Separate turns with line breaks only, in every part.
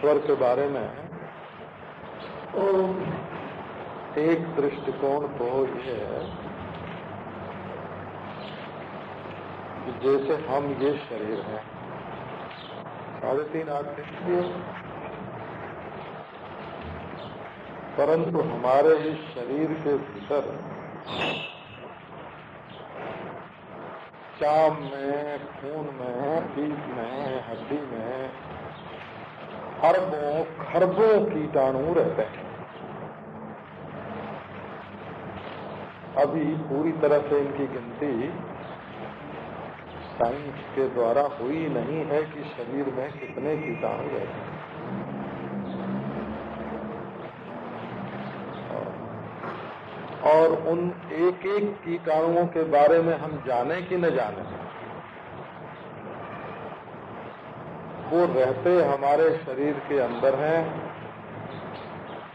ईश्वर के बारे में एक दृष्टिकोण तो ये है कि जैसे हम ये शरीर हैं, साढ़े तीन आदमी परंतु हमारे इस शरीर के भीतर चाम में, खून में, पीठ में, हड्डी में अरबों खरबों कीटाणु रहते हैं। अभी पूरी तरह से इनकी गिनती साइंस के द्वारा हुई नहीं है कि शरीर में कितने कीटाणु रहते हैं। और उन एक एक कीटाणुओं के बारे में हम जाने कि न जाने। वो रहते हमारे शरीर के अंदर हैं।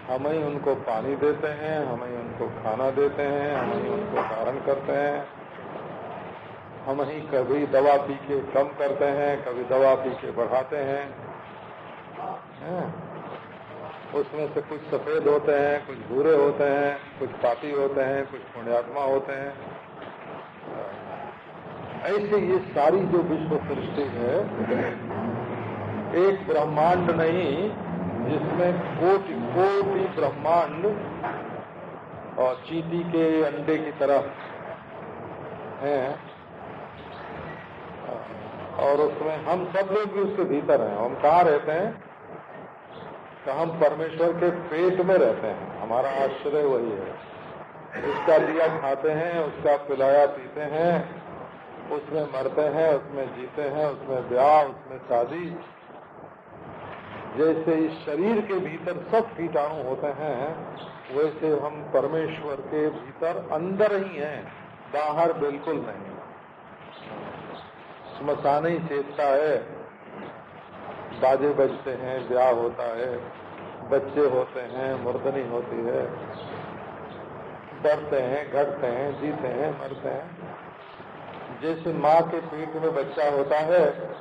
हम ही उनको पानी देते हैं, हम ही उनको खाना देते हैं, हम ही उनको धारण करते हैं। हम ही कभी दवा पी के कम करते हैं, कभी दवा पी के बढ़ाते हैं? उसमें से कुछ सफ़ेद होते हैं, कुछ भूरे होते हैं, कुछ पापी होते हैं, कुछ पुण्यात्मा होते हैं। ऐसे ये सारी जो विश्व सृष्टि है एक ब्रह्मांड नहीं, जिसमें कोटि कोटि ब्रह्मांड और चीटी के अंडे की तरह है। और उसमें हम सब लोग भी उसके भीतर हैं। हम कहाँ रहते हैं? तो हम परमेश्वर के पेट में रहते हैं। हमारा आश्रय वही है। उसका दिया खाते हैं, उसका पिलाया पीते हैं, उसमें मरते हैं, उसमें जीते हैं, उसमें ब्याह, उसमें शादी जैसे इस शरीर के भीतर सब कीटाणु होते हैं, वैसे हम परमेश्वर के भीतर अंदर ही हैं, बाहर बिल्कुल नहीं। स्मशान ही चेतता है। बाजे बजते हैं, ब्याह होता है, बच्चे होते हैं, मुर्दनी होती है। डरते हैं, घटते हैं, जीते हैं, मरते हैं। जैसे माँ के पेट में बच्चा होता है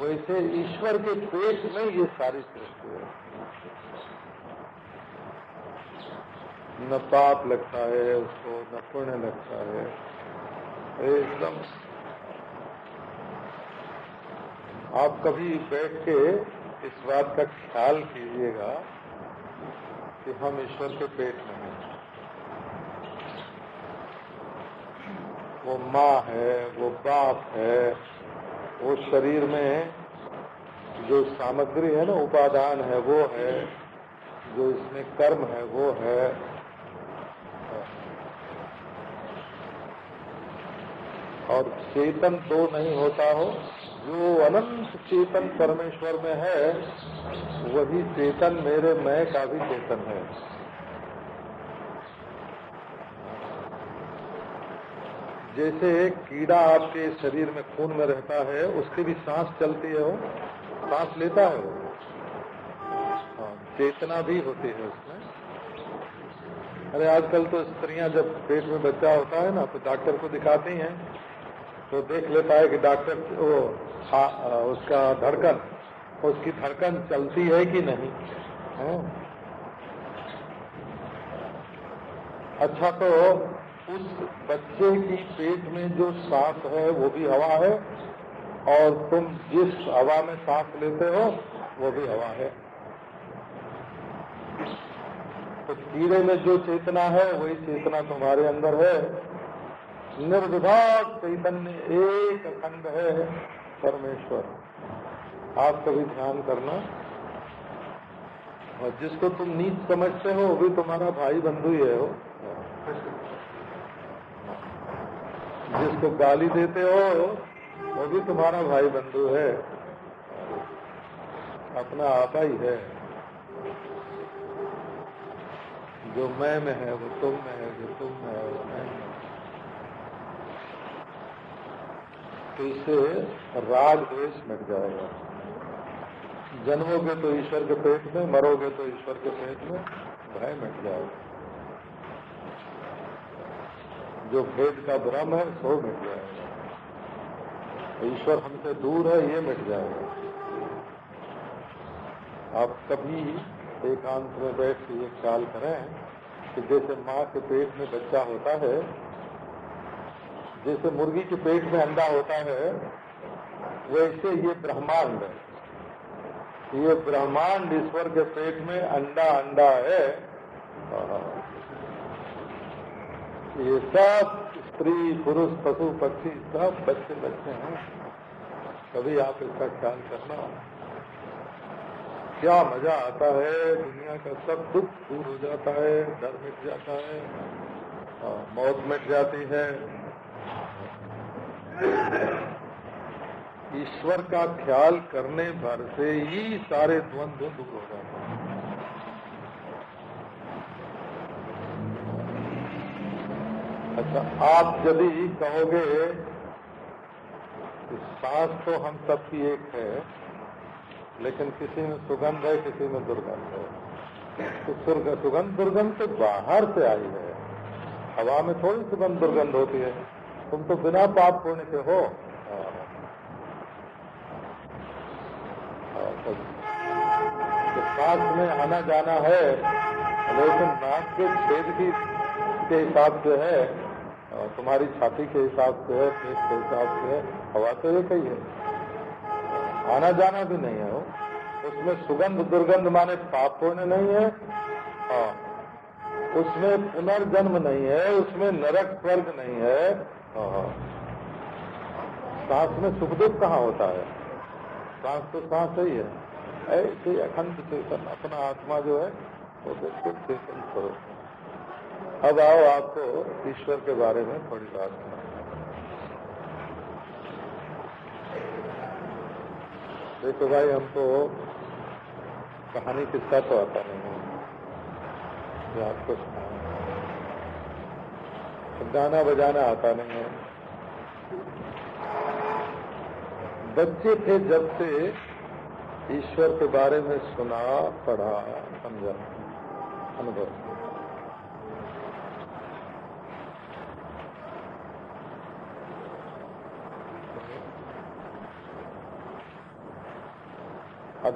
वैसे ईश्वर के पेट में ये सारी सृष्टि है। न पाप लगता है, उसको न पुण्य लगता है। एकदम। आप कभी बैठ के इस बात का ख्याल कीजिएगा कि हम ईश्वर के पेट में हैं। वो माँ है, वो बाप है वो शरीर में जो सामग्री है ना, उपादान है, वो है, जो इसमें कर्म है, वो है। और चेतन तो नहीं होता हो, जो अनंत चेतन परमेश्वर में है, वही चेतन मेरे, मैं का भी चेतन है। जैसे कीड़ा आपके शरीर में खून में रहता है उसकी भी सांस चलती है वो। सांस लेता है वो। हाँ, चेतना भी होती है उसमें। अरे आजकल तो स्त्रियाँ जब पेट में बच्चा होता है ना तो डॉक्टर को दिखाती हैं तो देख लेता है कि डॉक्टर वो हाँ, उसका धड़कन उसकी धड़कन चलती है कि नहीं। है? अच्छा तो उस बच्चे की पेट में जो सांस है, वो भी हवा है, और तुम जिस हवा में सांस लेते हो, वो भी हवा है। तो कीड़े में जो चेतना है, वही चेतना तुम्हारे अंदर है। निर्विभाग चैतन्य एक अखंड है, परमेश्वर। आप कभी ध्यान करना। और जिसको तुम नीच समझते हो, वो भी तुम्हारा भाई बंधु ही है हो जिसको गाली देते हो, वो भी तुम्हारा भाई बंधु है। अपना आपा ही है। जो मैं में है, वो तुम में है, जो तुम में है, वो मैं में तो इससे राग द्वेष मिट जाएगा। जन्मोगे तो ईश्वर के पेट में, मरोगे तो ईश्वर के पेट में, भय मिट जाएगा। जो भेद का भ्रम है, सो मिट जाएगा ईश्वर हमसे दूर है, ये मिट जाएगा आप कभी एकांत में बैठ के ये ख्याल करें कि जैसे माँ के पेट में बच्चा होता है, जैसे मुर्गी के पेट में अंडा होता है, वैसे ये ब्रह्मांड है। ये ब्रह्मांड ईश्वर के पेट में अंडा अंडा है। ये सब स्त्री पुरुष पशु पक्षी सब बच्चे बच्चे हैं। कभी आप इसका ख्याल करना। क्या मज़ा आता है? दुनिया का सब दुख दूर हो जाता है, डर मिट जाता है मौत मिट जाती है। ईश्वर का ख्याल करने भर से ही सारे द्वंद्व दूर हो जाते हैं। अच्छा आप यदि कहोगे कि सांस तो हम सबकी एक है, लेकिन किसी में सुगंध है, किसी में दुर्गंध है तो सुगंध दुर्गंध तो बाहर से आई है। हवा में थोड़ी सुगंध दुर्गंध होती है। तुम तो बिना पाप होने के हो तो सांस में आना जाना है, लेकिन नाक के छेद की के हिसाब से है। तुम्हारी छाती के हिसाब से है, पीठ के हिसाब से है, हवा तो एक ही है। आना जाना भी नहीं है वो। उसमें सुगंध दुर्गंध माने पाप पुण्य नहीं है। हाँ। उसमें पुनर्जन्म नहीं है, उसमें नरक स्वर्ग नहीं है। हाँ। सांस में सुख दुख कहाँ होता है? सांस तो सांस ही है। ऐसे अखंड चेतन, अपना आत्मा जो है, वो बिल्कुल चेतन करो। अब आओ आपको ईश्वर के बारे में थोड़ी बात सुना देखो भाई, हमको कहानी किस्सा तो आता नहीं है। आपको गाना बजाना आता नहीं है। बच्चे थे जब से ईश्वर के बारे में सुना, पढ़ा, समझा, अनुभव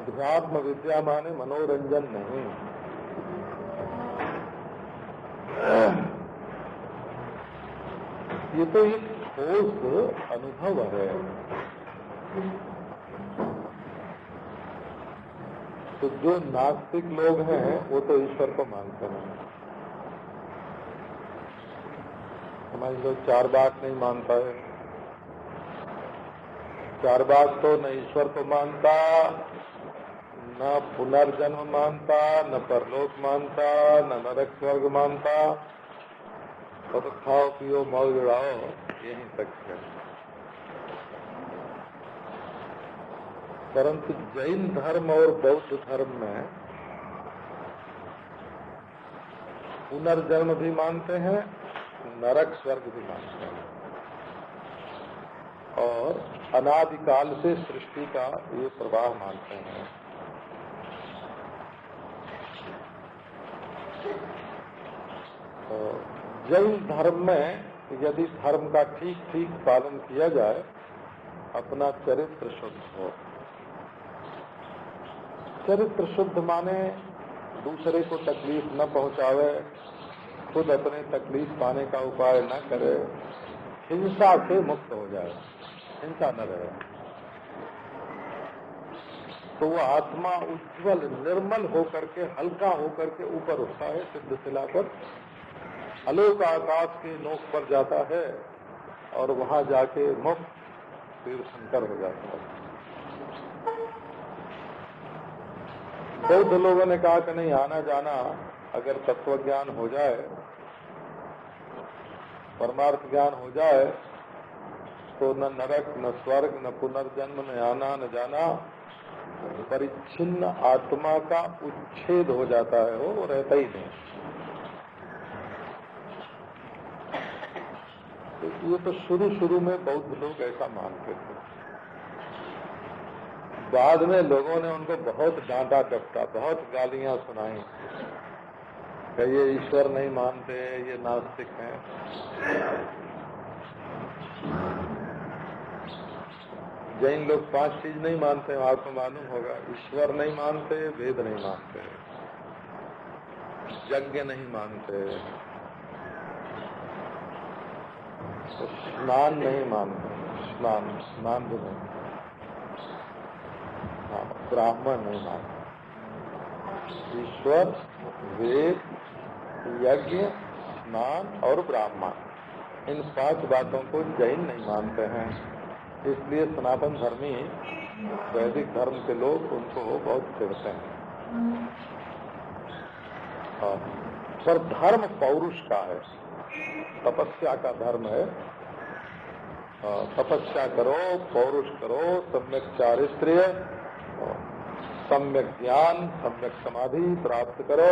अध्यात्म विद्या माने मनोरंजन नहीं। ये तो एक ठोस अनुभव है। तो जो नास्तिक लोग हैं, वो तो ईश्वर को मानते हैं। हमारे लोग चार बात नहीं मानता है। चार बात तो न ईश्वर को मानता न पुनर्जन्म मानता न परलोक मानता न नरक स्वर्ग मानता। तो, तो खाओ पियो मौज उड़ाओ यही तक है। परंतु जैन धर्म और बौद्ध धर्म में पुनर्जन्म भी मानते हैं नरक स्वर्ग भी मानते हैं। और अनादिकाल से सृष्टि का ये प्रवाह मानते हैं। जैन धर्म में यदि धर्म का ठीक ठीक पालन किया जाए, अपना चरित्र शुद्ध हो। चरित्र शुद्ध माने दूसरे को तकलीफ़ न पहुंचावे, खुद अपने तकलीफ़ पाने का उपाय न करे, हिंसा से मुक्त हो जाए, हिंसा न रहे। तो वो आत्मा उज्जवल, निर्मल होकर के, हल्का होकर के ऊपर उठता है, सिद्ध सिलाकर अलोक आकाश के नोक पर जाता है और वहाँ जाके मुक्त फिर शंकर हो जाता है। बौद्ध लोगों ने कहा कि नहीं, आना जाना अगर तत्व ज्ञान हो जाए, परमार्थ ज्ञान हो जाए तो न नरक, न स्वर्ग, न पुनर्जन्म, न आना, न जाना परिच्छिन्न आत्मा का उच्छेद हो जाता है, वो रहता ही नहीं। तो ये तो शुरू शुरू में बौद्ध लोग ऐसा मानते थे। बाद में लोगों ने उनको बहुत डांटा डपटा बहुत गालियाँ सुनाई। कि ये ईश्वर नहीं मानते, ये नास्तिक हैं। जैन लोग पाँच चीज़ नहीं मानते आपको मालूम होगा, ईश्वर नहीं मानते, वेद नहीं मानते, यज्ञ नहीं मानते तो स्नान नहीं मानते, स्नान स्नान भी नहीं हाँ ब्राह्मण नहीं मानते। ईश्वर, वेद, यज्ञ, स्नान और ब्राह्मण, इन पाँच बातों को जैन नहीं मानते हैं। इसलिए सनातन धर्मी वैदिक धर्म के लोग उनको बहुत चिड़ते हैं। हाँ। पर धर्म पौरुष का है। तपस्या का धर्म है। हाँ, तपस्या करो पौरुष करो सम्यक चारित्र्य सम्यक ज्ञान सम्यक समाधि प्राप्त करो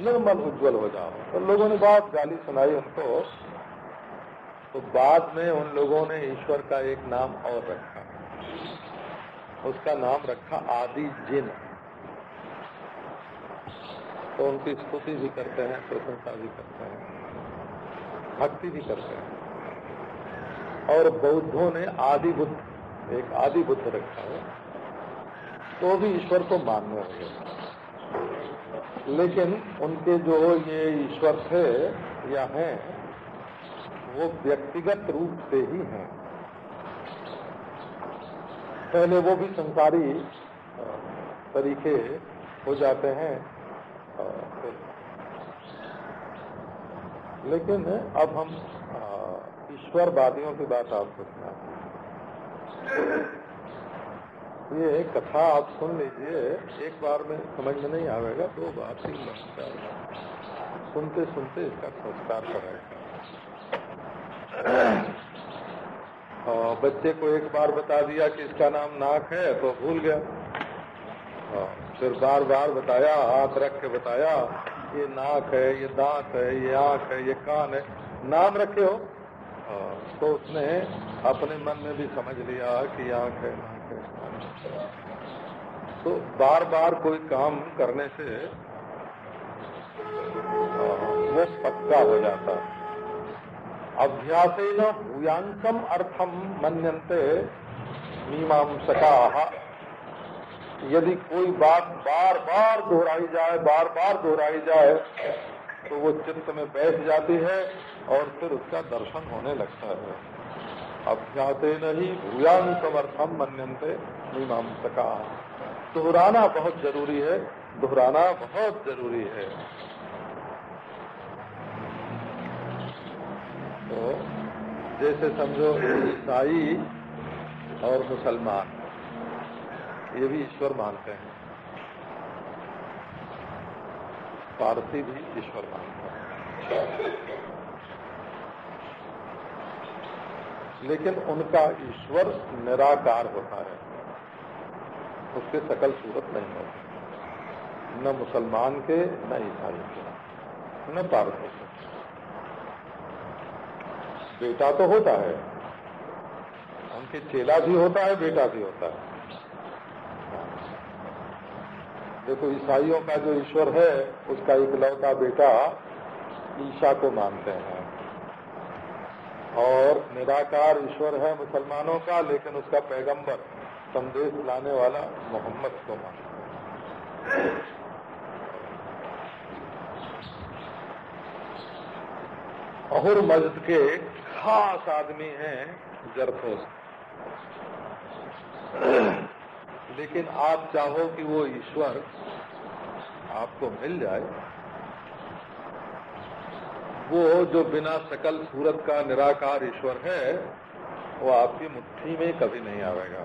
निर्मल उज्जवल हो जाओ। तो लोगों ने बात गाली सुनाई उनको तो बाद में उन लोगों ने ईश्वर का एक नाम और रखा। उसका नाम रखा आदि जिन। तो उनकी स्तुति भी करते हैं, प्रशंसा भी करते हैं, भक्ति भी करते हैं। और बौद्धों ने आदि बुद्ध एक आदि बुद्ध रखा है। तो भी ईश्वर को मानने होंगे लेकिन उनके जो ये ईश्वर थे या हैं वो व्यक्तिगत रूप से ही हैं। पहले वो भी संसारी तरीके हो जाते हैं लेकिन अब हम ईश्वरवादियों की बात आपको सुना ये कथा आप सुन लीजिए, एक बार में समझ में नहीं आवेगा, दो बार तीन बार सुनते सुनते इसका संस्कार करेगा बच्चे को एक बार बता दिया कि इसका नाम नाक है तो भूल गया। फिर बार बार बताया, हाथ रख के बताया, ये नाक है, ये दांत है, ये आँख है, ये कान है। नाम रखे हो। तो उसने अपने मन में भी समझ लिया कि आँख है, नाक है। तो बार बार कोई काम करने से वो पक्का हो जाता है। अभ्यासेन भूयांकम अर्थम मनते मीमांसका। यदि कोई बात बार बार दोहराई जाए बार बार दोहराई जाए तो वो चित्त में बैठ जाती है और फिर उसका दर्शन होने लगता है। अभ्यासे नहीं भूयांकम अर्थम मनते मीमांसका। दोहराना बहुत ज़रूरी है, दोहराना बहुत ज़रूरी है। तो जैसे समझो ईसाई और मुसलमान। ये भी ईश्वर मानते हैं। पारसी भी ईश्वर मानते हैं। लेकिन उनका ईश्वर निराकार होता है। उसके सकल सूरत नहीं होते। न मुसलमान के, न ईसाई के, न पारसी के। बेटा तो होता है। उनके चेला भी होता है, बेटा भी होता है। देखो, ईसाइयों का जो ईश्वर है, उसका इकलौता बेटा ईशा को मानते हैं। और निराकार ईश्वर है मुसलमानों का, लेकिन उसका पैगंबर, संदेश लाने वाला मोहम्मद को मानते हैं। अहुर मस्जिद के खास आदमी हैं जरफोस लेकिन आप चाहो कि वो ईश्वर आपको मिल जाए, वो जो बिना सकल सूरत का निराकार ईश्वर है, वो आपकी मुट्ठी में कभी नहीं आवेगा।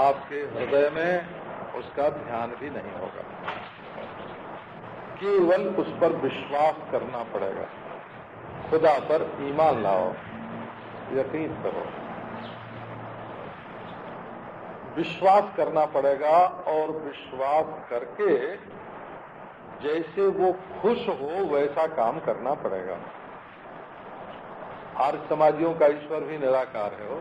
आपके हृदय में उसका ध्यान भी नहीं होगा। केवल उस पर विश्वास करना पड़ेगा। खुदा पर ईमान लाओ, यकीन करो। विश्वास करना पड़ेगा और विश्वास करके जैसे वो खुश हो, वैसा काम करना पड़ेगा। आर्य समाजियों का ईश्वर भी निराकार है वो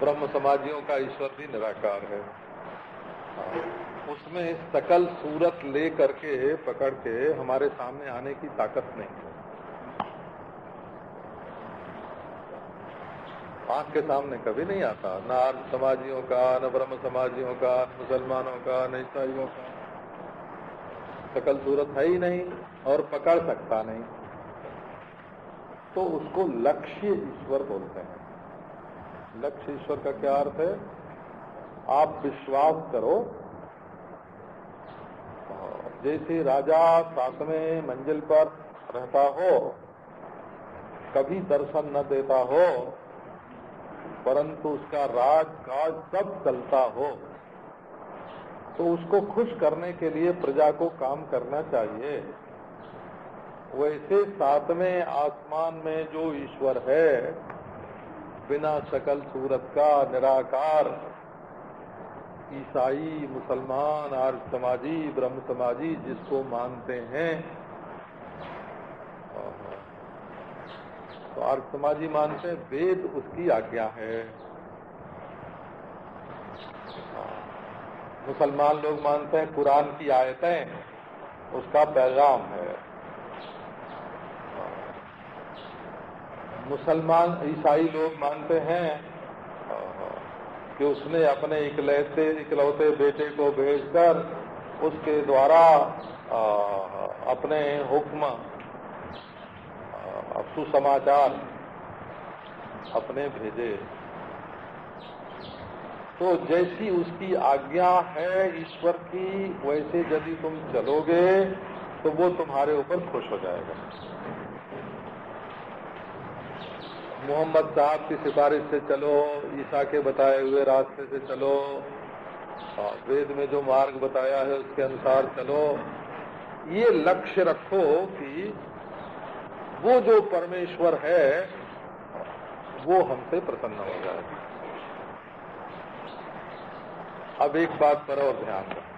ब्रह्म समाजियों का ईश्वर भी निराकार है। उसमें सकल सूरत ले करके, पकड़ के हमारे सामने आने की ताकत नहीं है। आँख के सामने कभी नहीं आता। न आर्य समाजियों का, न ब्रह्म समाजियों का न मुसलमानों का, न ईसाइयों का। सकल सूरत है ही नहीं और पकड़ सकता नहीं। तो उसको लक्ष्य ईश्वर बोलते हैं। लक्ष्य ईश्वर का क्या अर्थ है? आप विश्वास करो जैसे राजा सातवें मंजिल पर रहता हो, कभी दर्शन न देता हो, परंतु उसका राज काज सब चलता हो। तो उसको खुश करने के लिए प्रजा को काम करना चाहिए। वैसे सातवें आसमान में जो ईश्वर है, बिना सकल सूरत का, निराकार ईसाई, मुसलमान, आर्य समाजी, ब्रह्म समाजी जिसको मानते हैं। तो आर्य समाजी मानते हैं, वेद उसकी आज्ञा है। मुसलमान लोग मानते हैं, कुरान की आयतें, उसका पैगाम है। मुसलमान, ईसाई लोग मानते हैं कि उसने अपने इकलौते इकलौते बेटे को भेजकर उसके द्वारा अपने हुक्म सुसमाचार अपने भेजे। तो जैसी उसकी आज्ञा है ईश्वर की, वैसे यदि तुम चलोगे तो वो तुम्हारे ऊपर खुश हो जाएगा। मोहम्मद साहब की सिफारिश से चलो, ईसा के बताए हुए रास्ते से चलो वेद में जो मार्ग बताया है उसके अनुसार चलो। ये लक्ष्य रखो कि वो जो परमेश्वर है, वो हमसे प्रसन्न हो जाए। अब एक बात पर और ध्यान रख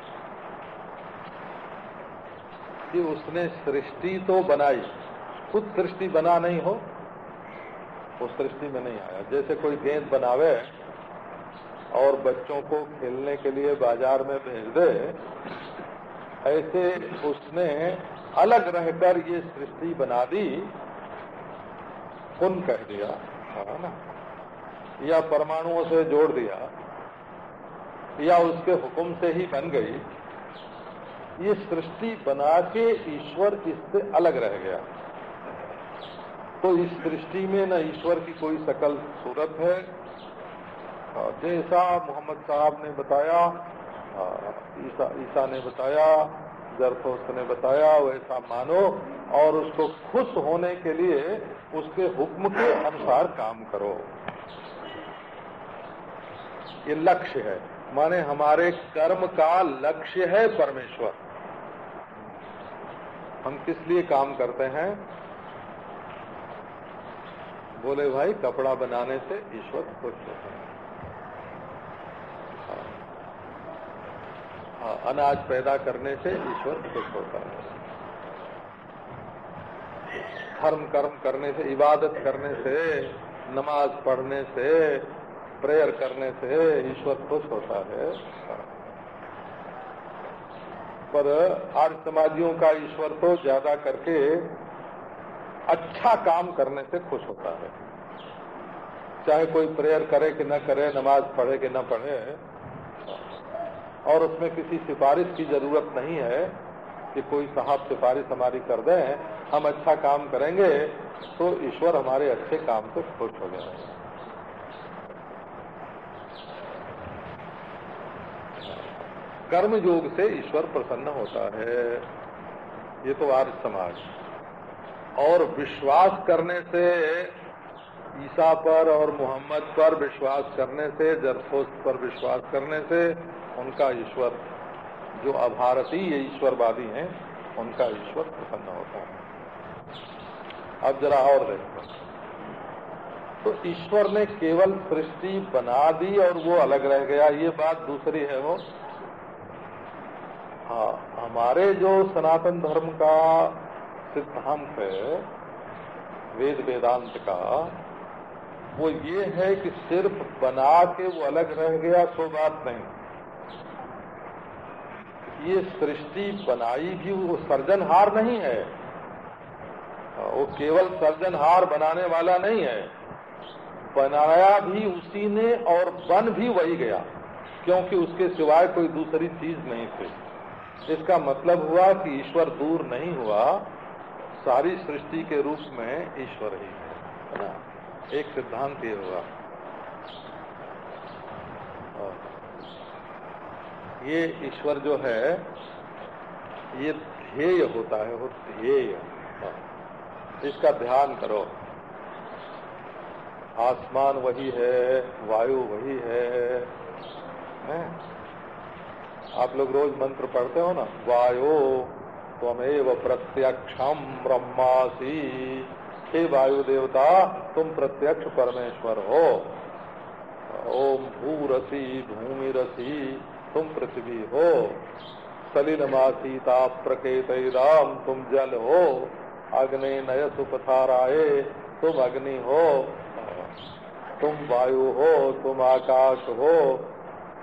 कि उसने सृष्टि तो बनाई, खुद सृष्टि बना नहीं हो उस सृष्टि में नहीं आया। जैसे कोई गेंद बनावे और बच्चों को खेलने के लिए बाज़ार में भेज दे, ऐसे उसने अलग रहकर ये सृष्टि बना दी, पुन कह दिया, है या परमाणुओं से जोड़ दिया, या उसके हुक्म से ही बन गई। ये सृष्टि बना के ईश्वर इससे अलग रह गया। तो इस दृष्टि में न ईश्वर की कोई सकल सूरत है। जैसा मोहम्मद साहब ने बताया ईसा ईसा ने बताया जरफोस्त ने बताया, वैसा मानो, और उसको खुश होने के लिए उसके हुक्म के अनुसार काम करो। ये लक्ष्य है। माने हमारे कर्म का लक्ष्य है परमेश्वर। हम किस लिए काम करते हैं? बोले भाई कपड़ा बनाने से ईश्वर खुश होता है। हाँ, अनाज पैदा करने से ईश्वर खुश होता है धर्म कर्म करने से इबादत करने से नमाज़ पढ़ने से प्रेयर करने से ईश्वर खुश होता है। पर आर्य समाजियों का ईश्वर तो ज़्यादा करके अच्छा काम करने से खुश होता है। चाहे कोई प्रेयर करे कि न करे, नमाज़ पढ़े कि न पढ़े, और उसमें किसी सिफारिश की ज़रूरत नहीं है कि कोई साहब सिफारिश हमारी कर दें, हम अच्छा काम करेंगे तो ईश्वर हमारे अच्छे काम से खुश हो जाएगा। कर्म योग से ईश्वर प्रसन्न होता है। ये तो आर्य समाज। और विश्वास करने से, ईसा पर और मोहम्मद पर विश्वास करने से, जरसोस पर विश्वास करने से उनका ईश्वर, जो अभारतीय ईश्वरवादी हैं, उनका ईश्वर प्रसन्न होता है। अब जरा और देखो तो ईश्वर ने केवल सृष्टि बना दी और वो अलग रह गया, ये बात दूसरी है वो। हाँ हमारे जो सनातन धर्म का सिद्धांत है, वेद वेदांत का, वो ये है कि सिर्फ़ बना के वो अलग रह गया सो बात नहीं। ये सृष्टि बनाई भी, वो सर्जनहार नहीं है। वो केवल सर्जनहार बनाने वाला नहीं है। बनाया भी उसी ने और बन भी वही गया, क्योंकि उसके सिवाय कोई दूसरी चीज़ नहीं थी। इसका मतलब हुआ कि ईश्वर दूर नहीं हुआ सारी सृष्टि के रूप में ईश्वर ही है ना? एक सिद्धांत ये हुआ। ये ईश्वर जो है ये ध्येय होता है वो ध्येय। इसका ध्यान करो। आसमान वही है वायु वही है, है? आप लोग रोज मंत्र पढ़ते हो ना? वायु त्वमेव प्रत्यक्षम ब्रह्मासी। हे वायु देवता तुम प्रत्यक्ष परमेश्वर हो। ओम भूरसी, भूमिरसी, तुम पृथ्वी हो। सलिलमासीता राम तुम जल हो। अग्नि नय सुपथाराए तुम अग्नि हो। तुम वायु हो, तुम आकाश हो।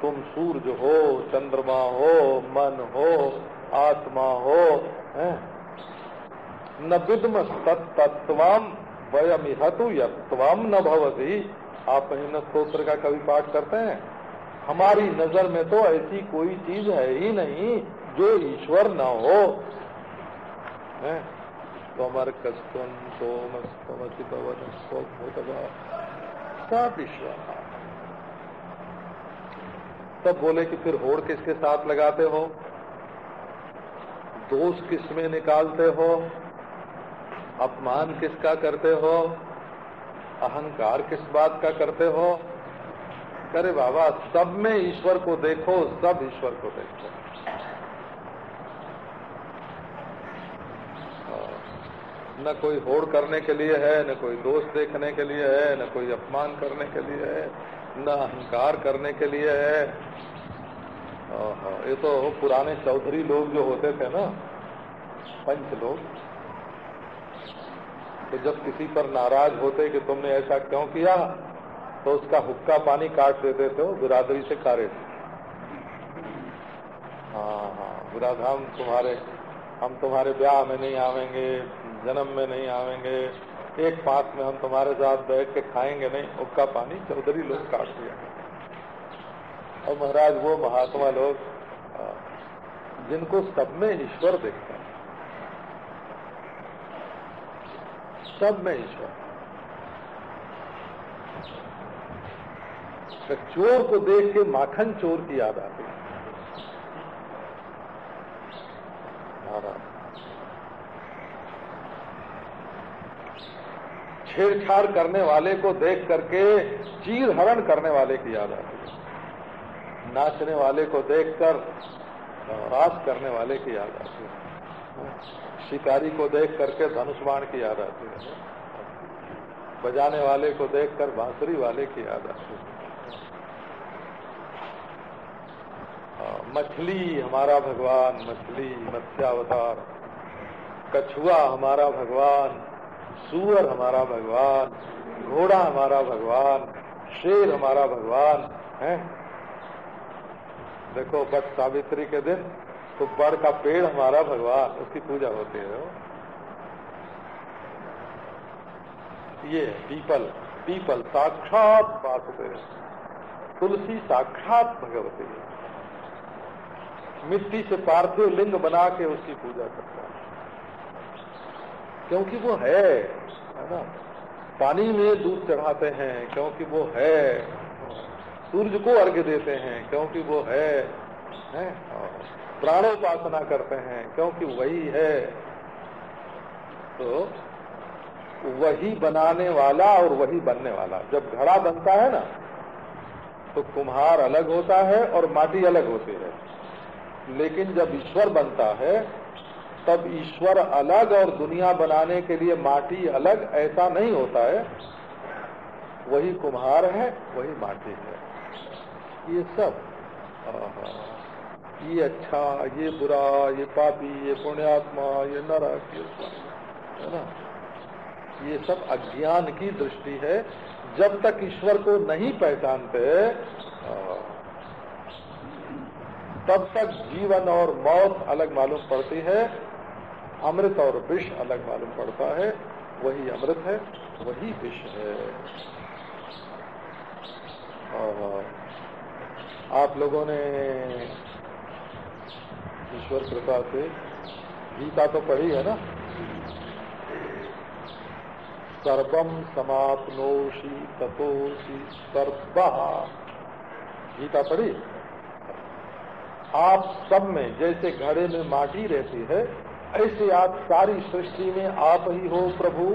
तुम सूर्य हो, चंद्रमा हो, मन हो। आत्मा हो न विद्म तत्तत्वम वयमिहतु यम न भवती। आप महीन स्त्रोत्र का कभी पाठ करते हैं? हमारी नज़र में तो ऐसी कोई चीज़ है ही नहीं जो ईश्वर न हो। तमर कस्तम सोम सब ईश्वर तब बोले कि फिर होड़ किसके साथ लगाते हो? दोष किसमें निकालते हो? अपमान किसका करते हो? अहंकार किस बात का करते हो? करे बाबा, सब में ईश्वर को देखो, सब ईश्वर को देखो। न कोई होड़ करने के लिए है, न कोई दोष देखने के लिए है, न कोई अपमान करने के लिए है, न अहंकार करने के लिए है। ये तो पुराने चौधरी लोग जो होते थे ना, पंच लोग तो जब किसी पर नाराज़ होते कि तुमने ऐसा क्यों किया तो उसका हुक्का पानी काट देते थे बिरादरी से कारे हाँ हाँ। हम तुम्हारे हम तुम्हारे ब्याह में नहीं आवेंगे, जन्म में नहीं आवेंगे, एक पास में हम तुम्हारे साथ बैठ के खाएँगे नहीं, हुक्का पानी चौधरी लोग काट दिया। और महाराज वो महात्मा लोग जिनको सब में ईश्वर देखते हैं। सब में ईश्वर। तो चोर को देख के माखन चोर की याद आती छेड़छाड़ करने वाले को देख करके चीर हरण करने वाले की याद आती नाचने वाले को देखकर रास करने वाले की याद आती है। शिकारी को देख करके धनुष्बाण की याद आती है। बजाने वाले को देखकर बांसुरी वाले की याद आती है, मछली, हमारा भगवान, मछली, मत्स्यावतार। कछुआ, हमारा भगवान। सुअर, हमारा भगवान। घोड़ा, हमारा भगवान। शेर, हमारा भगवान। है? देखो, बट सावित्री के दिन तो बड़ का पेड़ हमारा भगवान, उसकी पूजा होती है ये पीपल पीपल साक्षात वासुदेव तुलसी साक्षात भगवती है। मिट्टी से पार्थिव लिंग बना के उसकी पूजा करता है। क्योंकि वो है है ना? पानी में दूध चढ़ाते हैं, क्योंकि वो है। सूर्य को अर्घ्य देते हैं क्योंकि वो है, है? प्राणोपासना करते हैं क्योंकि वही है। तो वही बनाने वाला और वही बनने वाला। जब घड़ा बनता है ना तो कुम्हार अलग होता है और माटी अलग होती है। लेकिन जब ईश्वर बनता है तब ईश्वर अलग और दुनिया बनाने के लिए माटी अलग ऐसा नहीं होता है। वही कुम्हार है वही माटी है। ये सब। ये अच्छा ये बुरा, ये पापी, ये पुण्यात्मा, ये नरक, ये है ना? ये सब अज्ञान की दृष्टि है। जब तक ईश्वर को नहीं पहचानते तब तक जीवन और मौत अलग मालूम पड़ती है, अमृत और विष अलग मालूम पड़ता है। वही अमृत है, वही विष है। आप लोगों ने ईश्वर कृपा से गीता तो पढ़ी है ना? सर्वम समाप्नोषि तपोषि सर्व। गीता पढ़ी? आप सब में जैसे घड़े में माटी रहती है, ऐसे आप सारी सृष्टि में आप ही हो प्रभु।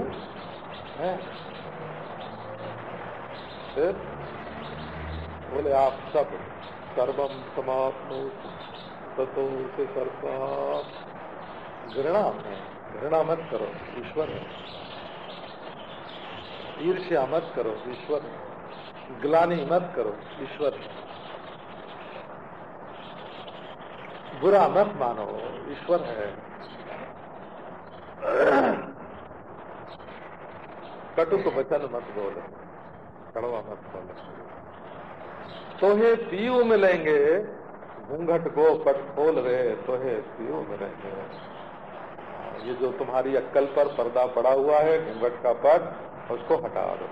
हैं? बोले, आप सब सर्वम समाप्त तत्व से सर्व घृणा में घृणा मत करो, ईश्वर है। ईर्ष्या मत करो, ईश्वर है। ग्लानी मत करो, ईश्वर है। बुरा मत मानो, ईश्वर है। कटुक वचन मत बोलो, कड़वा मत बोलो। तो हे पीयू मिलेंगे, घूंघट को पट खोल रहे तो हे पीयू मिलेंगे ये जो तुम्हारी अक्कल पर पर्दा पड़ा हुआ है, घूंघट का पट, उसको हटा दो।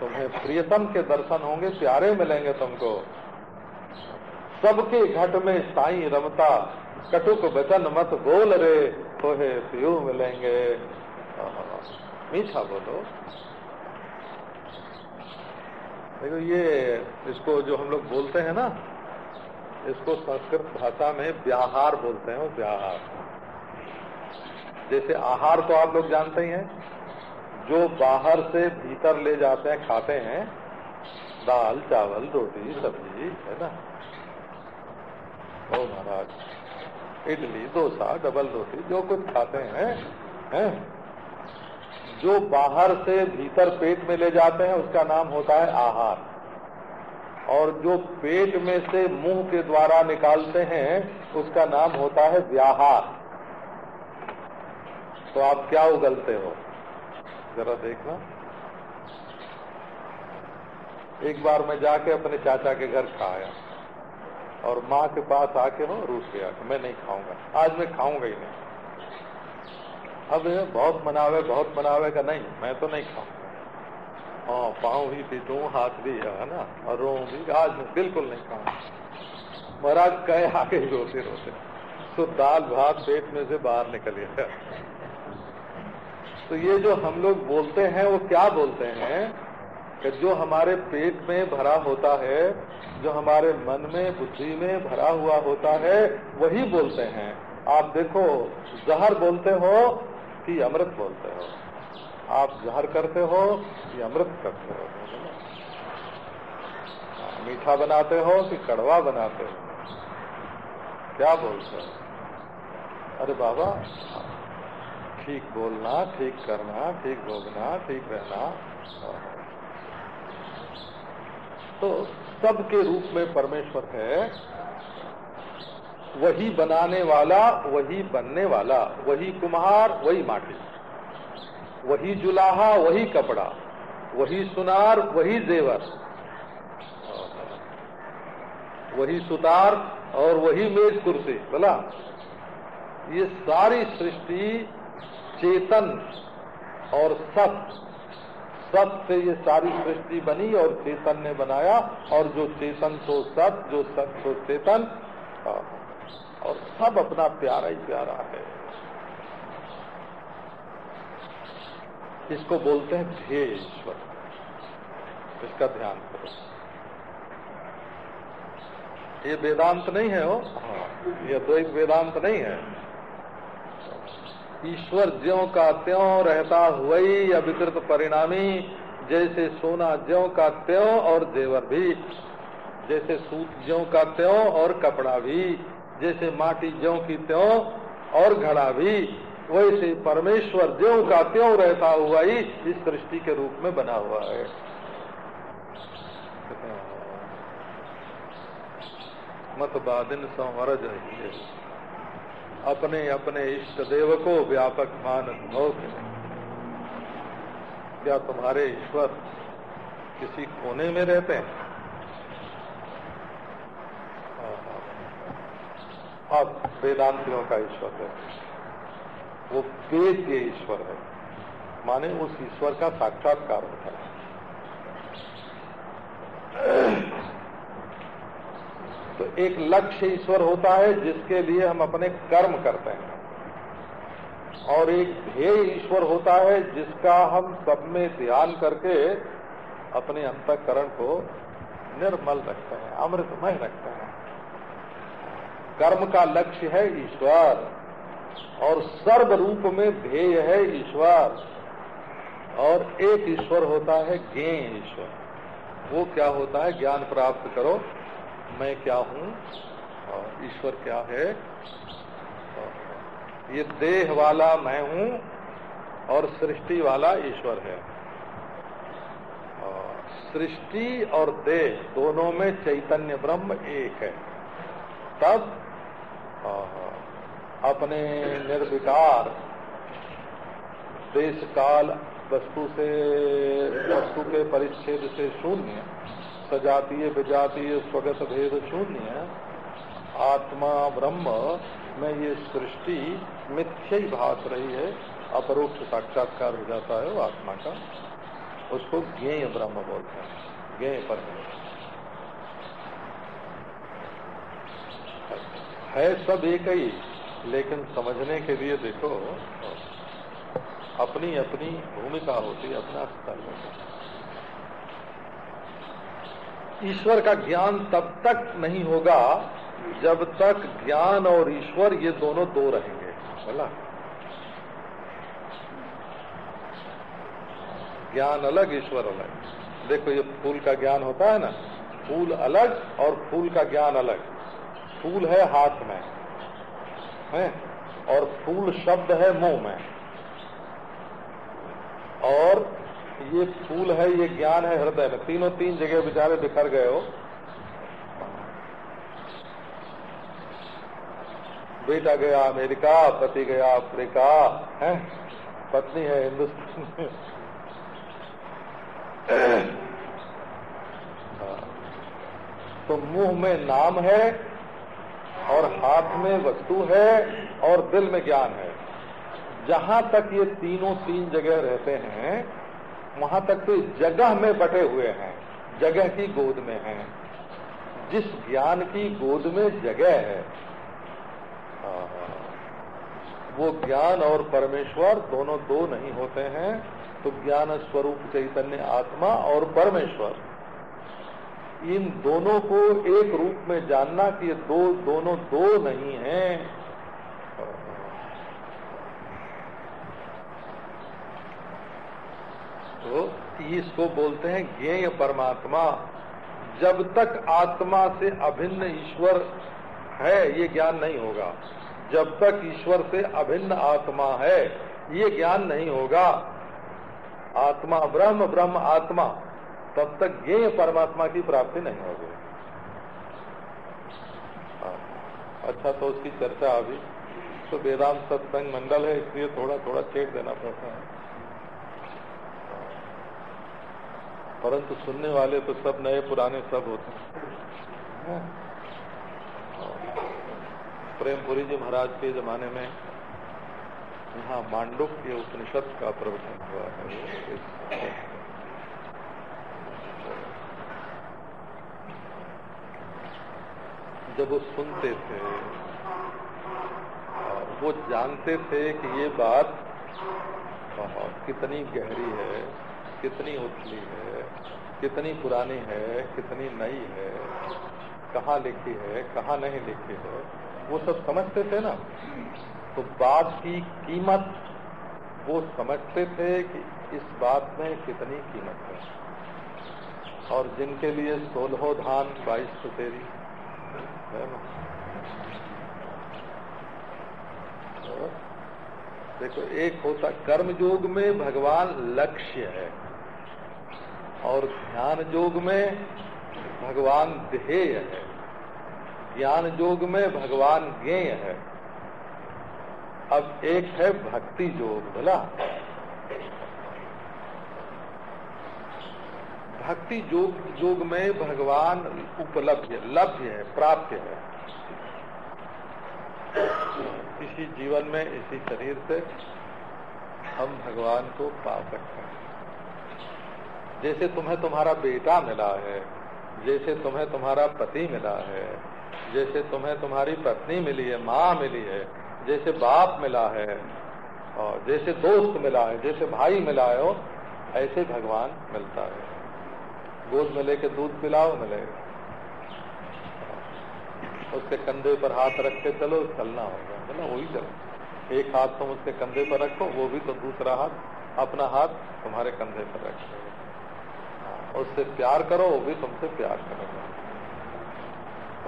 तुम्हें प्रियतम के दर्शन होंगे, प्यारे मिलेंगे तुमको। सबके घट में साई रमता, कटुक वचन मत बोल रे तो है पीयू मिलेंगे मीठा बोलो। देखो, ये इसको जो हम लोग बोलते हैं ना, इसको संस्कृत भाषा में व्याहार बोलते हैं व्याहार। जैसे आहार तो आप लोग जानते ही हैं, जो बाहर से भीतर ले जाते हैं, खाते हैं, दाल, चावल, रोटी, सब्ज़ी, है ना? ओ महाराज, इडली, डोसा, डबल रोटी, जो कुछ खाते हैं हैं? जो बाहर से भीतर पेट में ले जाते हैं, उसका नाम होता है आहार। और जो पेट में से मुँह के द्वारा निकालते हैं, उसका नाम होता है व्याहार। तो आप क्या उगलते हो? जरा देखना। एक बार मैं जाके अपने चाचा के घर खाया, और माँ के पास आके हो रूस गया मैं नहीं खाऊँगा। आज मैं खाऊँगा ही नहीं। अब बहुत मनावे बहुत मनावे का नहीं, मैं तो नहीं खाऊँगा हाँ पाँव भी पीटू, हाथ भी, है ना? और रो भी, आज मैं बिल्कुल नहीं खाऊँगा महाराज, कहे आके ही रोते रोते। तो दाल भात पेट में से बाहर निकल गया। तो ये जो हम लोग बोलते हैं, वो क्या बोलते हैं? कि जो हमारे पेट में भरा होता है, जो हमारे मन में, बुद्धि में भरा हुआ होता है, वही बोलते हैं। आप देखो, जहर बोलते हो कि अमृत बोलते हो। आप जहर करते हो कि अमृत करते हो मीठा बनाते हो कि कड़वा बनाते हो? क्या बोलते हो? अरे बाबा, ठीक बोलना, ठीक करना, ठीक भोगना, ठीक रहना। तो सबके रूप में परमेश्वर है। वही बनाने वाला, वही बनने वाला, वही कुम्हार, वही माटी, वही जुलाहा, वही कपड़ा, वही सुनार, वही जेवर, वही सुतार और वही मेज कुर्सी, बोला? ये सारी सृष्टि चेतन और सत सत से ये सारी सृष्टि बनी और चेतन ने बनाया, और जो चेतन तो सत, जो सत तो चेतन और सब अपना प्यारा ही प्यारा है। इसको बोलते हैं ध्येय ईश्वर इसका ध्यान करो। ये वेदांत नहीं है वो? हाँ ये द्वैत वेदांत नहीं है। ईश्वर ज्यो का त्यों रहता हुई या विकृत परिणामी, जैसे सोना ज्यो का त्यों और जेवर भी, जैसे सूत ज्यो का त्यों और कपड़ा भी। जैसे माटी ज्यो की त्यों और घड़ा भी, वैसे परमेश्वर ज्यो का त्यों रहता हुआ ही इस सृष्टि के रूप में बना हुआ है। मत बादिन संवर जाइए अपने अपने इष्ट देव को व्यापक मान भोग क्या तुम्हारे ईश्वर किसी कोने में रहते हैं? अर्थात वेदांतियों का ईश्वर है। वो वेद के ईश्वर है। माने उस ईश्वर का साक्षात्कार होता है। तो एक लक्ष्य ईश्वर होता है जिसके लिए हम अपने कर्म करते हैं। और एक ध्येय ईश्वर होता है जिसका हम सब में ध्यान करके अपने अंतकरण को निर्मल रखते हैं, अमृतमय रखते हैं। कर्म का लक्ष्य है ईश्वर। और सर्व रूप में ध्येय है ईश्वर। और एक ईश्वर होता है ज्ञ ईश्वर। वो क्या होता है? ज्ञान प्राप्त करो, मैं क्या हूँ? और ईश्वर क्या है? ये देह वाला मैं हूँ और सृष्टि वाला ईश्वर है। सृष्टि और देह दोनों में चैतन्य ब्रह्म एक है। तब अपने निर्विकार देश काल वस्तु से, वस्तु के परिच्छेद से शून्य, सजातीय, विजातीय, स्वगत भेद शून्य, आत्मा, ब्रह्म में ये सृष्टि मिथ्य ही भास रही है, अपरोक्ष साक्षात्कार हो जाता है वो आत्मा का। उसको ज्ञेय ब्रह्म बोलते हैं, ज्ञेय परमेश्वर है सब एक ही, लेकिन समझने के लिए देखो, अपनी अपनी भूमिका होती है अपना स्तर होता। ईश्वर का ज्ञान तब तक नहीं होगा जब तक ज्ञान और ईश्वर ये दोनों दो रहेंगे बोला ज्ञान अलग, ईश्वर अलग। देखो, ये फूल का ज्ञान होता है ना? फूल अलग और फूल का ज्ञान अलग। फूल है हाथ में, है? और फूल शब्द है मुँह में। और ये फूल है, ये ज्ञान है हृदय में। तीनों तीन जगह बेचारे बिखर गए हो। बेटा गया अमेरिका, पति गया अफ्रीका, है? पत्नी है हिंदुस्तान में। तो मुँह में नाम है और हाथ में वस्तु है और दिल में ज्ञान है। जहाँ तक ये तीनों तीन जगह रहते हैं, वहाँ तक तो जगह में बटे हुए हैं, जगह की गोद में हैं। जिस ज्ञान की गोद में जगह है, वो ज्ञान और परमेश्वर दोनों दो नहीं होते हैं तो ज्ञान स्वरूप चैतन्य आत्मा और परमेश्वर। इन दोनों को एक रूप में जानना कि ये दो, दोनों दो नहीं हैं। तो इसको बोलते हैं ज्ञेय परमात्मा। जब तक आत्मा से अभिन्न ईश्वर है, ये ज्ञान नहीं होगा। जब तक ईश्वर से अभिन्न आत्मा है, ये ज्ञान नहीं होगा। आत्मा ब्रह्म ब्रह्म आत्मा। तब तक ये परमात्मा की प्राप्ति नहीं होगी अच्छा तो उसकी चर्चा अभी। तो वेदांत सत्संग मंडल है, इसलिए थोड़ा थोड़ा चेक देना पड़ता है। परंतु सुनने वाले तो सब नए, पुराने सब होते हैं। प्रेमपुरी जी महाराज के जमाने में यहाँ मांडुक के उपनिषद का प्रवचन हुआ है। जब वो सुनते थे वो जानते थे कि ये बात कितनी गहरी है, कितनी उथली है, कितनी पुरानी है, कितनी नई है, कहाँ लिखी है, कहाँ नहीं लिखी है, वो सब समझते थे ना। तो बात की कीमत, वो समझते थे कि इस बात में कितनी कीमत है। और जिनके लिए सोलह धान बाईस सुतेरी है ना? देखो, एक होता कर्म योग में भगवान लक्ष्य है और ध्यान योग में भगवान ध्येय है। ज्ञान योग में भगवान ज्ञेय है। अब एक है भक्ति योग बोला? भक्ति योग योग में भगवान उपलब्ध, लभ्य है, प्राप्त है। इसी जीवन में, इसी शरीर से हम भगवान को पा सकते हैं। जैसे तुम्हें तुम्हारा बेटा मिला है, जैसे तुम्हें तुम्हारा पति मिला है, जैसे तुम्हें तुम्हारी पत्नी मिली है, माँ मिली है, जैसे बाप मिला है, और जैसे दोस्त मिला है, जैसे भाई मिला है ऐसे भगवान मिलता है। गोद में लेके दूध पिलाओ मिलेगा उसके कंधे पर हाथ रख के चलो, चलना होगा है ना वही चलो एक हाथ तुम उसके कंधे पर रखो, वो भी तो दूसरा हाथ, अपना हाथ तुम्हारे कंधे पर रखे उससे प्यार करो, वो भी तुमसे प्यार करेगा।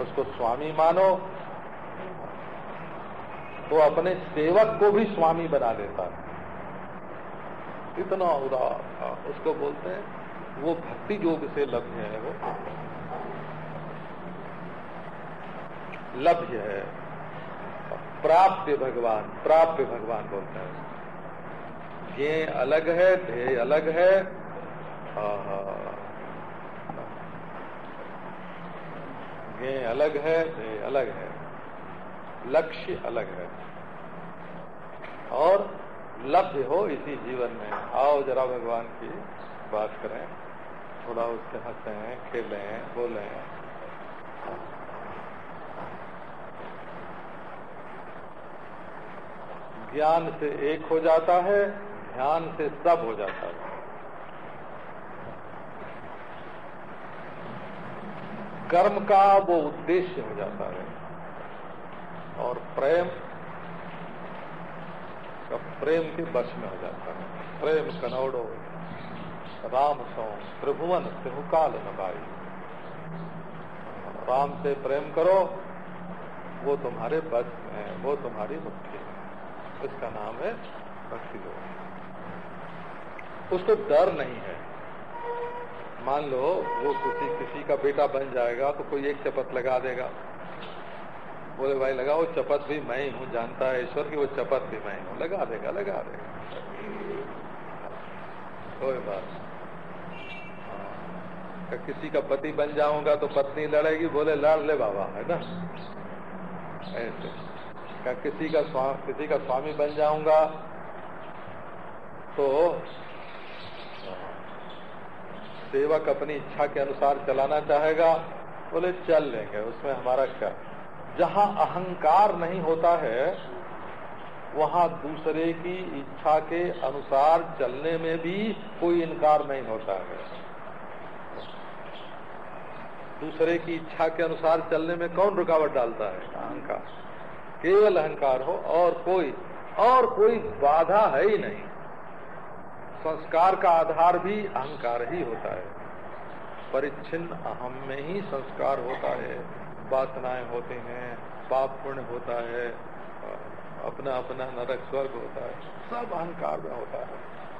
उसको स्वामी मानो तो अपने सेवक को भी स्वामी बना देता है। इतना उदार उसको बोलते हैं वो भक्ति योग से लभ्य है वो। लभ्य है। प्राप्य भगवान प्राप्य भगवान बोलते हैं ये अलग है ध्येय अलग है। ये अलग है ध्येय अलग है। लक्ष्य अलग है। और लभ्य हो इसी जीवन में। आओ जरा भगवान की बात करें, थोड़ा उससे हंसें खेलें बोलें ज्ञान से एक हो जाता है, ध्यान से सब हो जाता है। कर्म का वो उद्देश्य हो जाता है। और प्रेम, का प्रेम के वश में हो जाता है। प्रेम कनौड़ो। राम सो त्रिभुवन, त्रिभुकाल नबाई। राम से प्रेम करो, वो तुम्हारे बस में वो तुम्हारी मुक्ति है। इसका नाम है भक्ति योग उसको डर नहीं है। मान लो वो किसी किसी का बेटा बन जाएगा तो कोई एक चपत लगा देगा। बोले, भाई लगाओ चपत भी मैं ही हूँ, जानता है ईश्वर की, वो चपत भी मैं हूँ लगा देगा लगा देगा। कोई बात। किसी का पति बन जाऊँगा तो पत्नी लड़ेगी, बोले, लड़ ले बाबा, है ना? ऐसे। क्या किसी का किसी का स्वामी बन जाऊँगा तो सेवक अपनी इच्छा के अनुसार चलाना चाहेगा, बोले, चल लेंगे, उसमें हमारा क्या? जहाँ अहंकार नहीं होता है, वहाँ दूसरे की इच्छा के अनुसार चलने में भी कोई इनकार नहीं होता है। दूसरे की इच्छा के अनुसार चलने में कौन रुकावट डालता है? अहंकार। केवल अहंकार हो, और कोई और कोई बाधा है ही नहीं। संस्कार का आधार भी अहंकार ही होता है। परिच्छिन्न अहम में ही संस्कार होता है। वासनाएँ होते हैं, पाप पुण्य होता है, अपना अपना नरक स्वर्ग होता है। सब अहंकार में होता है।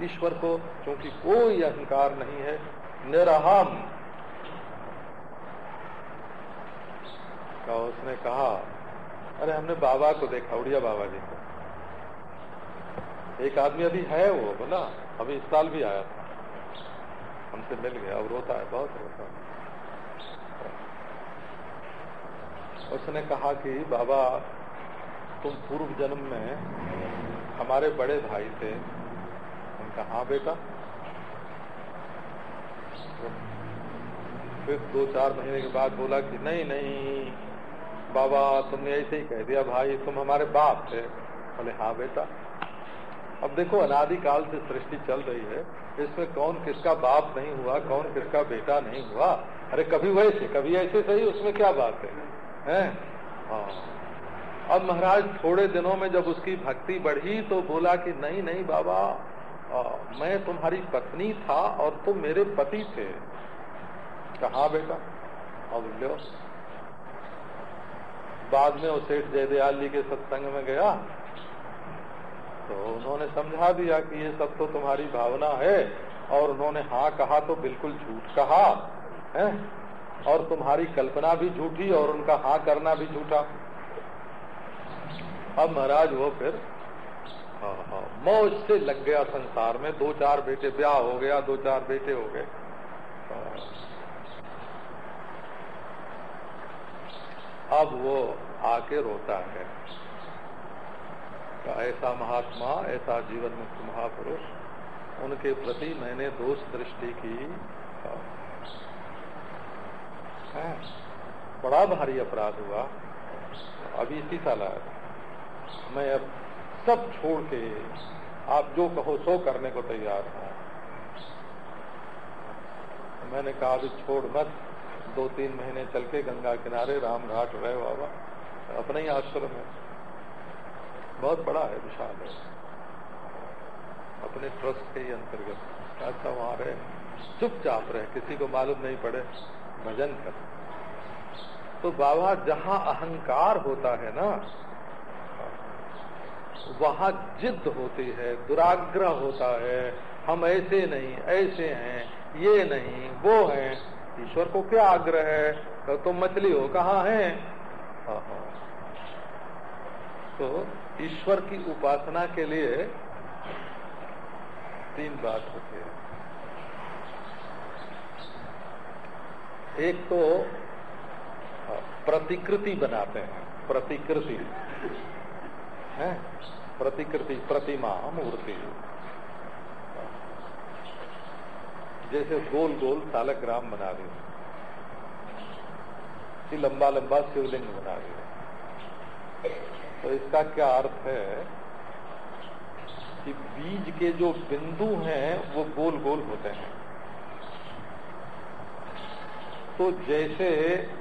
ईश्वर को क्योंकि कोई अहंकार नहीं है, निरहम का, उसने कहा, अरे, हमने बाबा को देखा, उड़िया बाबा जी को। एक आदमी अभी है वो, बोला, अभी इस साल भी आया था। हमसे मिल गया अब रोता है, बहुत रोता है। उसने कहा कि, बाबा, तुम पूर्व जन्म में हमारे बड़े भाई थे। उनका हाँ बेटा? फिर दो चार महीने के बाद बोला कि, नहीं नहीं बाबा तुमने ऐसे ही कह दिया भाई तुम हमारे बाप थे। बोले हाँ बेटा। अब देखो अनादिकाल से सृष्टि चल रही है। इसमें कौन किसका बाप नहीं हुआ कौन किसका बेटा नहीं हुआ? अरे कभी वैसे कभी ऐसे सही उसमें क्या बात है? हैं? हाँ। अब महाराज थोड़े दिनों में जब उसकी भक्ति बढ़ी तो बोला कि नहीं नहीं बाबा आ, मैं तुम्हारी पत्नी था और तुम मेरे पति थे। कहा बेटा अब लो। बाद में वो सेठ जयदयाल जी के सत्संग में गया तो उन्होंने समझा दिया कि ये सब तो तुम्हारी भावना है, और उन्होंने हाँ कहा तो बिल्कुल झूठ कहा, है? और तुम्हारी कल्पना भी झूठी और उनका हाँ करना भी झूठा। अब महाराज वो फिर हाँ हाँ मौज से लग गया संसार में। दो चार बेटे ब्याह हो गया, दो चार बेटे हो गए। अब वो आके रोता है। का ऐसा महात्मा, ऐसा जीवन मुक्त महापुरुष, उनके प्रति मैंने दोष दृष्टि की। है, बड़ा भारी अपराध हुआ। अभी इसी साल आया मैं अब सब छोड़ के, आप जो कहो सो करने को तैयार हूँ। मैंने कहा, अभी छोड़ मत। दो तीन महीने चल के गंगा किनारे, राम घाट, रहे बाबा। अपने ही आश्रम है। बहुत बड़ा है, विशाल है। अपने ट्रस्ट के ही अंतर्गत। अच्छा वहाँ रहे। चुपचाप रहे। किसी को मालूम नहीं पड़े। भजन कर। तो बाबा जहाँ अहंकार होता है ना, वहाँ जिद होती है, दुराग्रह होता है। हम ऐसे नहीं, ऐसे हैं, ये नहीं, वो है। ईश्वर को क्या आग्रह है? तो तुम मछली हो कहाँ है? हाँ। तो ईश्वर की उपासना के लिए तीन बात होती है। एक तो हाँ, प्रतिकृति बनाते हैं। प्रतिकृति। है? प्रतिकृति प्रतिमा मूर्ति। जैसे गोल गोल सालग्राम बना रहे दी लंबा लंबा शिवलिंग बना दी तो इसका क्या अर्थ है कि बीज के जो बिंदु हैं, वो गोल गोल होते हैं। तो जैसे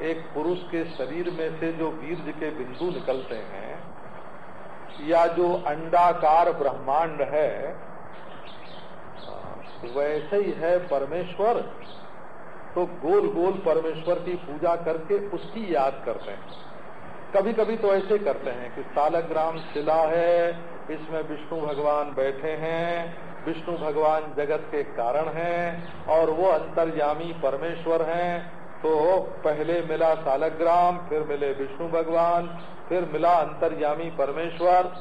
एक पुरुष के शरीर में से जो बीज के बिंदु निकलते हैं, या जो अंडाकार ब्रह्मांड है वैसे ही है परमेश्वर। तो गोल गोल परमेश्वर की पूजा करके उसकी याद करते हैं। कभी कभी तो ऐसे करते हैं कि सालग्राम शिला है, इसमें विष्णु भगवान बैठे हैं, विष्णु भगवान जगत के कारण हैं, और वो अंतर्यामी परमेश्वर हैं। तो पहले मिला सालग्राम, फिर मिले विष्णु भगवान, फिर मिला अंतर्यामी परमेश्वर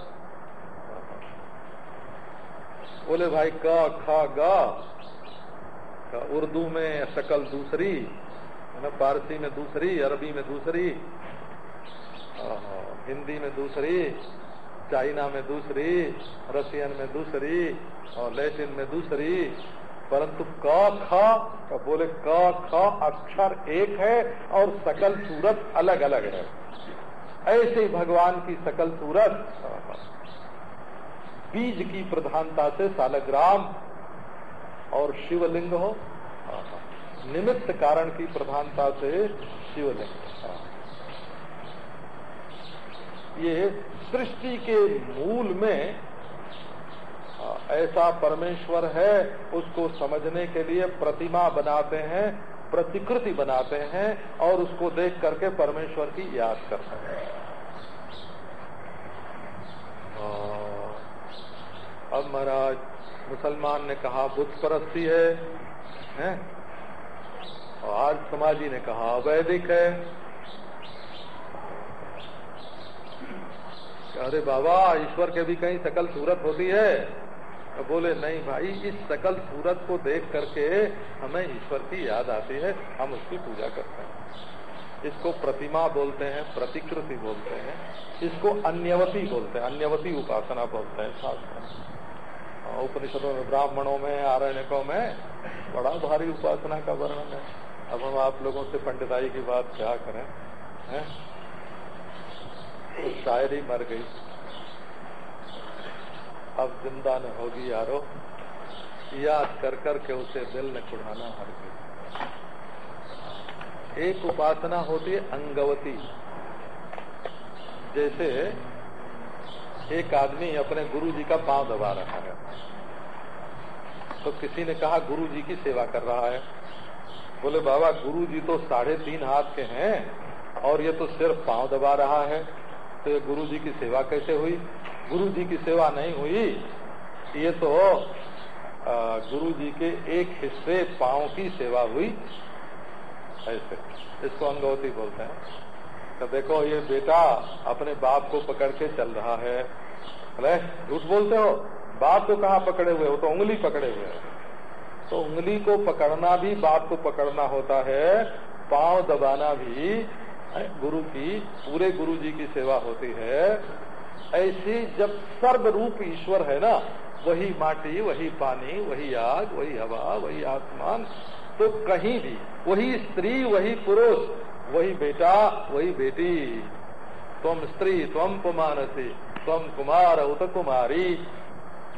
बोले, भाई, क, ख, ग। उर्दू में शकल दूसरी ना, पारसी में दूसरी, अरबी में दूसरी हिंदी में दूसरी, चाइना में दूसरी, रशियन में दूसरी, और लैटिन में दूसरी, परंतु क, ख बोले, क, ख, अक्षर एक है और सकल सूरत अलग अलग है। ऐसे ही भगवान की सकल सूरत बीज की प्रधानता से सालग्राम और शिवलिंग हो। निमित्त कारण की प्रधानता से शिवलिंग। ये सृष्टि के मूल में ऐसा परमेश्वर है उसको समझने के लिए प्रतिमा बनाते हैं प्रतिकृति बनाते हैं और उसको देख करके परमेश्वर की याद करते हैं। अब महाराज मुसलमान ने कहा बुद्ध परस्ती है, हैं? और आज समाजी ने कहा वैदिक है। अरे बाबा ईश्वर के भी कहीं सकल सूरत होती है? तो बोले नहीं भाई इस सकल सूरत को देख करके हमें ईश्वर की याद आती है हम उसकी पूजा करते हैं। इसको प्रतिमा बोलते हैं प्रतिकृति बोलते हैं इसको अन्यवती बोलते हैं अन्यवती उपासना बोलते हैं शास्त्र उपनिषदों में, ब्राह्मणों में, आरण्यकों में बड़ा भारी उपासना का वर्णन है। अब हम आप लोगों से पंडिताई की बात क्या करें? तो शायरी मर गई। अब ज़िंदा न होगी यारो, याद कर कर के उसे दिल ने कुढ़ाना हर गई एक उपासना होती है अंगवती। जैसे एक आदमी अपने गुरु जी का पाँव दबा रहा है। तो किसी ने कहा गुरु जी की सेवा कर रहा है। बोले, बाबा गुरु जी तो साढ़े तीन हाथ के हैं और ये तो सिर्फ़ पाँव दबा रहा है। तो ये गुरु जी की सेवा कैसे हुई? गुरु जी की सेवा नहीं हुई। ये तो गुरु जी के एक हिस्से पाँव की सेवा हुई। ऐसे, इसको अंगवती बोलते हैं। तो देखो, ये बेटा अपने बाप को पकड़ के चल रहा है। अरे, झूठ बोलते हो? बाप को कहाँ पकड़े हुए हो? तो उंगली पकड़े हुए हैं। तो उंगली को पकड़ना भी, बाप को पकड़ना होता है। पाँव दबाना भी गुरु की, पूरे गुरु जी की सेवा होती है। ऐसी जब सर्वरूप ईश्वर है ना, वही माटी, वही पानी, वही आग, वही हवा, वही आसमान तो कहीं भी, वही स्त्री, वही पुरुष वही बेटा, वही बेटी। तुम स्त्री, तुम पुमानसी तुम कुमार, उत कुमारी।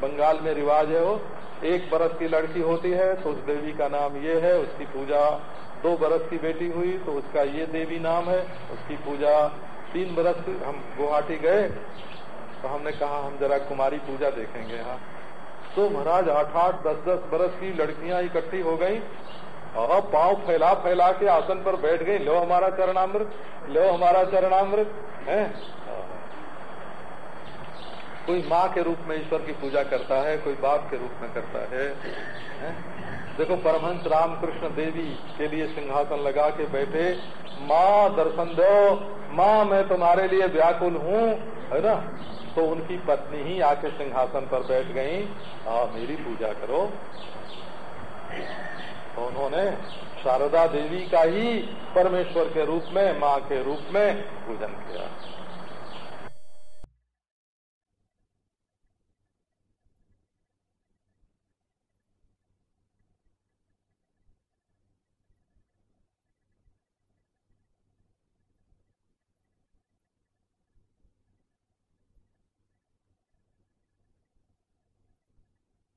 बंगाल में रिवाज है वो, एक बरस की लड़की होती है तो उस देवी का नाम ये है, उसकी पूजा। दो बरस की बेटी हुई तो उसका ये देवी नाम है, उसकी पूजा। तीन बरस हम गुवाहाटी गए तो हमने कहा, हम जरा कुमारी पूजा देखेंगे यहाँ तो महाराज, आठ आठ, दस दस बरस की लड़कियाँ इकट्ठी हो गई पाँव फैला फैला के आसन पर बैठ गई। लो हमारा चरणामृत लो हमारा चरणामृत है? कोई माँ के रूप में ईश्वर की पूजा करता है कोई बाप के रूप में करता है, है? देखो परमहंस रामकृष्ण देवी के लिए सिंहासन लगा के बैठे माँ दर्शन दो। माँ मैं तुम्हारे लिए व्याकुल हूँ। है ना? तो उनकी पत्नी ही आके सिंहासन पर बैठ गई। और मेरी पूजा करो। तो उन्होंने शारदा देवी का ही परमेश्वर के रूप में, माँ के रूप में पूजन किया।